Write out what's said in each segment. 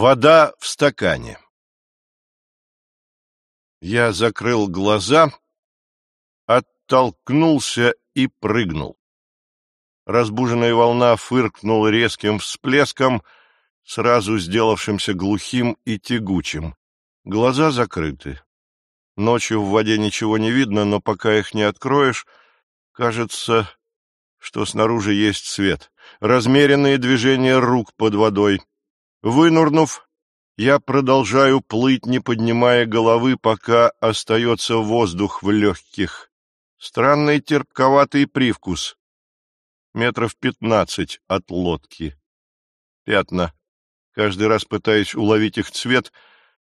Вода в стакане. Я закрыл глаза, оттолкнулся и прыгнул. Разбуженная волна фыркнула резким всплеском, сразу сделавшимся глухим и тягучим. Глаза закрыты. Ночью в воде ничего не видно, но пока их не откроешь, кажется, что снаружи есть свет. Размеренные движения рук под водой. Вынурнув, я продолжаю плыть, не поднимая головы, пока остается воздух в легких. Странный терпковатый привкус. Метров пятнадцать от лодки. Пятна. Каждый раз пытаюсь уловить их цвет,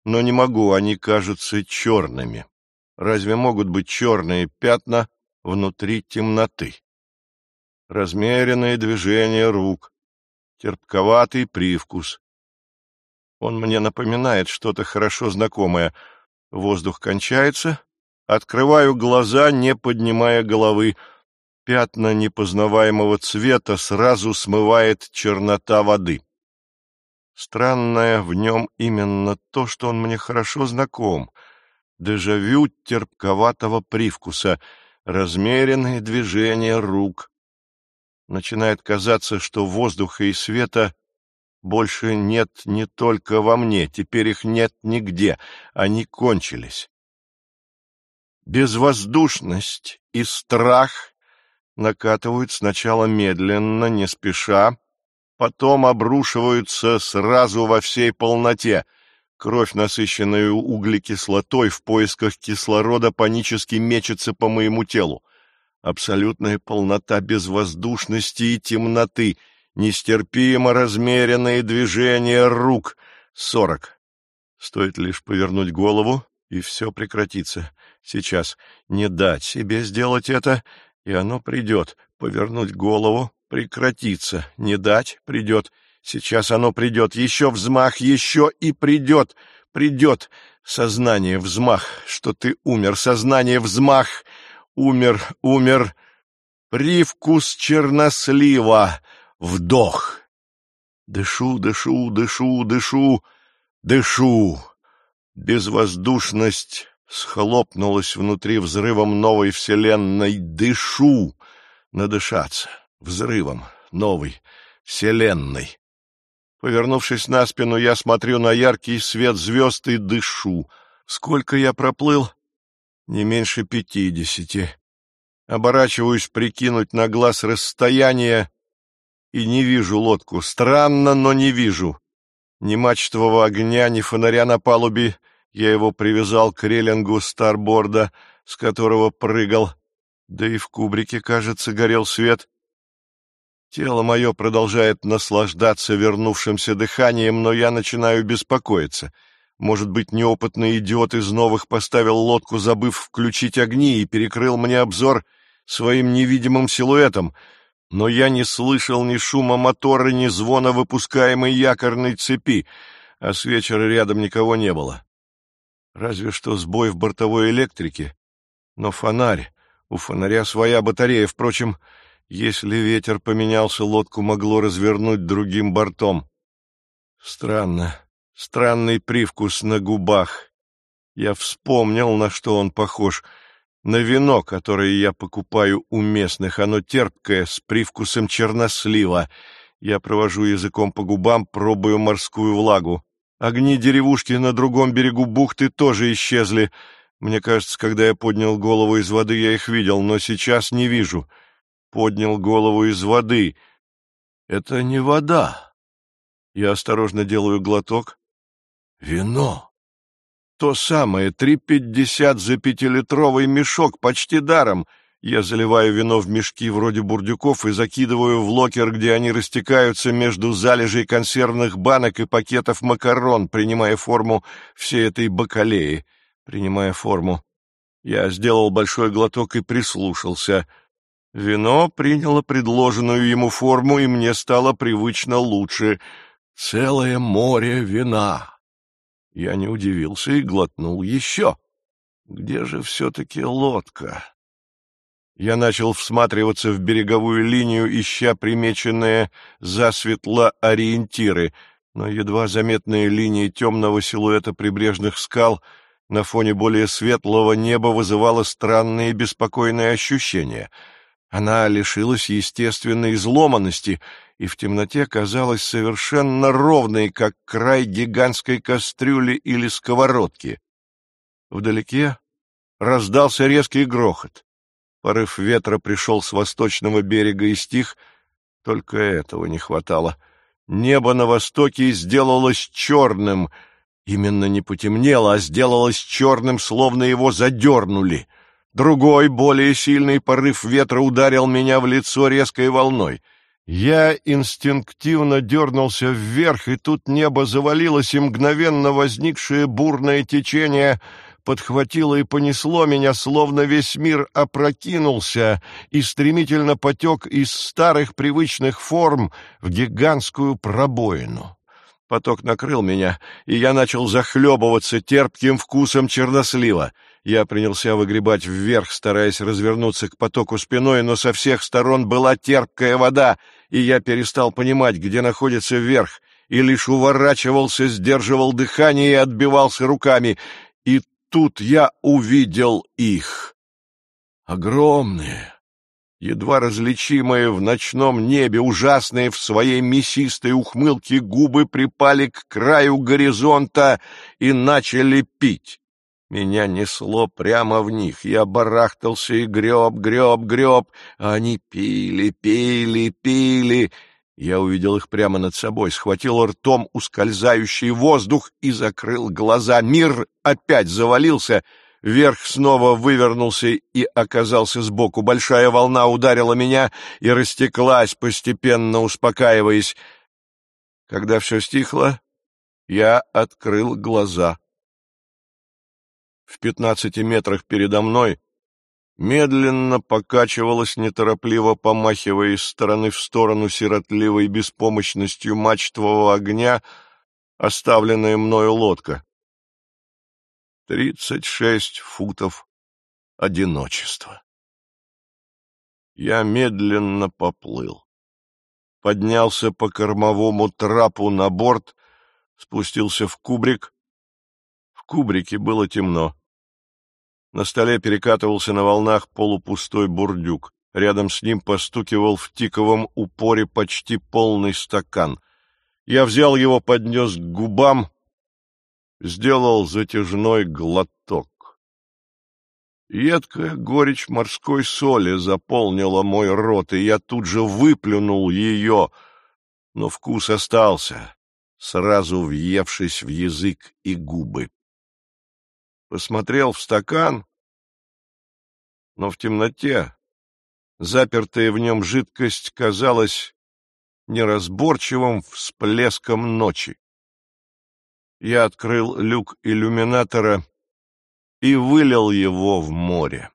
но не могу, они кажутся черными. Разве могут быть черные пятна внутри темноты? Размеренные движения рук, терпковатый привкус. Он мне напоминает что-то хорошо знакомое. Воздух кончается. Открываю глаза, не поднимая головы. Пятна непознаваемого цвета сразу смывает чернота воды. Странное в нем именно то, что он мне хорошо знаком. Дежавю терпковатого привкуса, размеренные движения рук. Начинает казаться, что воздуха и света больше нет не только во мне, теперь их нет нигде, они кончились. Безвоздушность и страх накатывают сначала медленно, не спеша, потом обрушиваются сразу во всей полноте. Кровь, насыщенная углекислотой, в поисках кислорода панически мечется по моему телу. Абсолютная полнота безвоздушности и темноты — нестерпимо размеренные движения рук. Сорок. Стоит лишь повернуть голову, и все прекратится. Сейчас не дать себе сделать это, и оно придет. Повернуть голову, прекратится. Не дать, придет. Сейчас оно придет. Еще взмах, еще и придет. Придет. Сознание, взмах, что ты умер. Сознание, взмах. Умер, умер. Привкус чернослива. Вдох. Дышу, дышу, дышу, дышу, дышу. Безвоздушность схлопнулась внутри взрывом новой вселенной. Дышу. Надышаться. Взрывом новой вселенной. Повернувшись на спину, я смотрю на яркий свет звезд и дышу. Сколько я проплыл? Не меньше пятидесяти. Оборачиваюсь прикинуть на глаз расстояние и не вижу лодку. Странно, но не вижу. Ни мачтового огня, ни фонаря на палубе. Я его привязал к релингу старборда, с которого прыгал. Да и в кубрике, кажется, горел свет. Тело мое продолжает наслаждаться вернувшимся дыханием, но я начинаю беспокоиться. Может быть, неопытный идиот из новых поставил лодку, забыв включить огни, и перекрыл мне обзор своим невидимым силуэтом — но я не слышал ни шума мотора, ни звона выпускаемой якорной цепи, а с вечера рядом никого не было. Разве что сбой в бортовой электрике. Но фонарь, у фонаря своя батарея. Впрочем, если ветер поменялся, лодку могло развернуть другим бортом. Странно, странный привкус на губах. Я вспомнил, на что он похож — на вино, которое я покупаю у местных. Оно терпкое, с привкусом чернослива. Я провожу языком по губам, пробую морскую влагу. Огни деревушки на другом берегу бухты тоже исчезли. Мне кажется, когда я поднял голову из воды, я их видел, но сейчас не вижу. Поднял голову из воды. Это не вода. Я осторожно делаю глоток. Вино. То самое, три пятьдесят за пятилитровый мешок, почти даром. Я заливаю вино в мешки вроде бурдюков и закидываю в локер, где они растекаются между залежей консервных банок и пакетов макарон, принимая форму всей этой бакалеи. Принимая форму. Я сделал большой глоток и прислушался. Вино приняло предложенную ему форму, и мне стало привычно лучше. Целое море вина. Я не удивился и глотнул еще. Где же все-таки лодка? Я начал всматриваться в береговую линию, ища примеченные засветло ориентиры. но едва заметные линии темного силуэта прибрежных скал на фоне более светлого неба вызывало странные беспокойные ощущения. Она лишилась естественной изломанности и в темноте казалась совершенно ровной, как край гигантской кастрюли или сковородки. Вдалеке раздался резкий грохот. Порыв ветра пришел с восточного берега и стих, только этого не хватало. Небо на востоке сделалось черным, именно не потемнело, а сделалось черным, словно его задернули. Другой, более сильный порыв ветра ударил меня в лицо резкой волной — я инстинктивно дернулся вверх, и тут небо завалилось, и мгновенно возникшее бурное течение подхватило и понесло меня, словно весь мир опрокинулся и стремительно потек из старых привычных форм в гигантскую пробоину. Поток накрыл меня, и я начал захлебываться терпким вкусом чернослива. Я принялся выгребать вверх, стараясь развернуться к потоку спиной, но со всех сторон была терпкая вода, и я перестал понимать, где находится верх, и лишь уворачивался, сдерживал дыхание и отбивался руками. И тут я увидел их. Огромные, едва различимые в ночном небе, ужасные в своей мясистой ухмылке губы припали к краю горизонта и начали пить. Меня несло прямо в них. Я барахтался и греб, греб, греб. А они пили, пили, пили. Я увидел их прямо над собой, схватил ртом ускользающий воздух и закрыл глаза. Мир опять завалился. Вверх снова вывернулся и оказался сбоку. Большая волна ударила меня и растеклась, постепенно успокаиваясь. Когда все стихло, я открыл глаза в пятнадцати метрах передо мной, медленно покачивалась, неторопливо помахивая из стороны в сторону сиротливой беспомощностью мачтового огня, оставленная мною лодка. Тридцать шесть футов одиночества. Я медленно поплыл. Поднялся по кормовому трапу на борт, спустился в кубрик. В кубрике было темно. На столе перекатывался на волнах полупустой бурдюк. Рядом с ним постукивал в тиковом упоре почти полный стакан. Я взял его, поднес к губам, сделал затяжной глоток. Едкая горечь морской соли заполнила мой рот, и я тут же выплюнул ее, но вкус остался, сразу въевшись в язык и губы посмотрел в стакан, но в темноте запертая в нем жидкость казалась неразборчивым всплеском ночи. Я открыл люк иллюминатора и вылил его в море.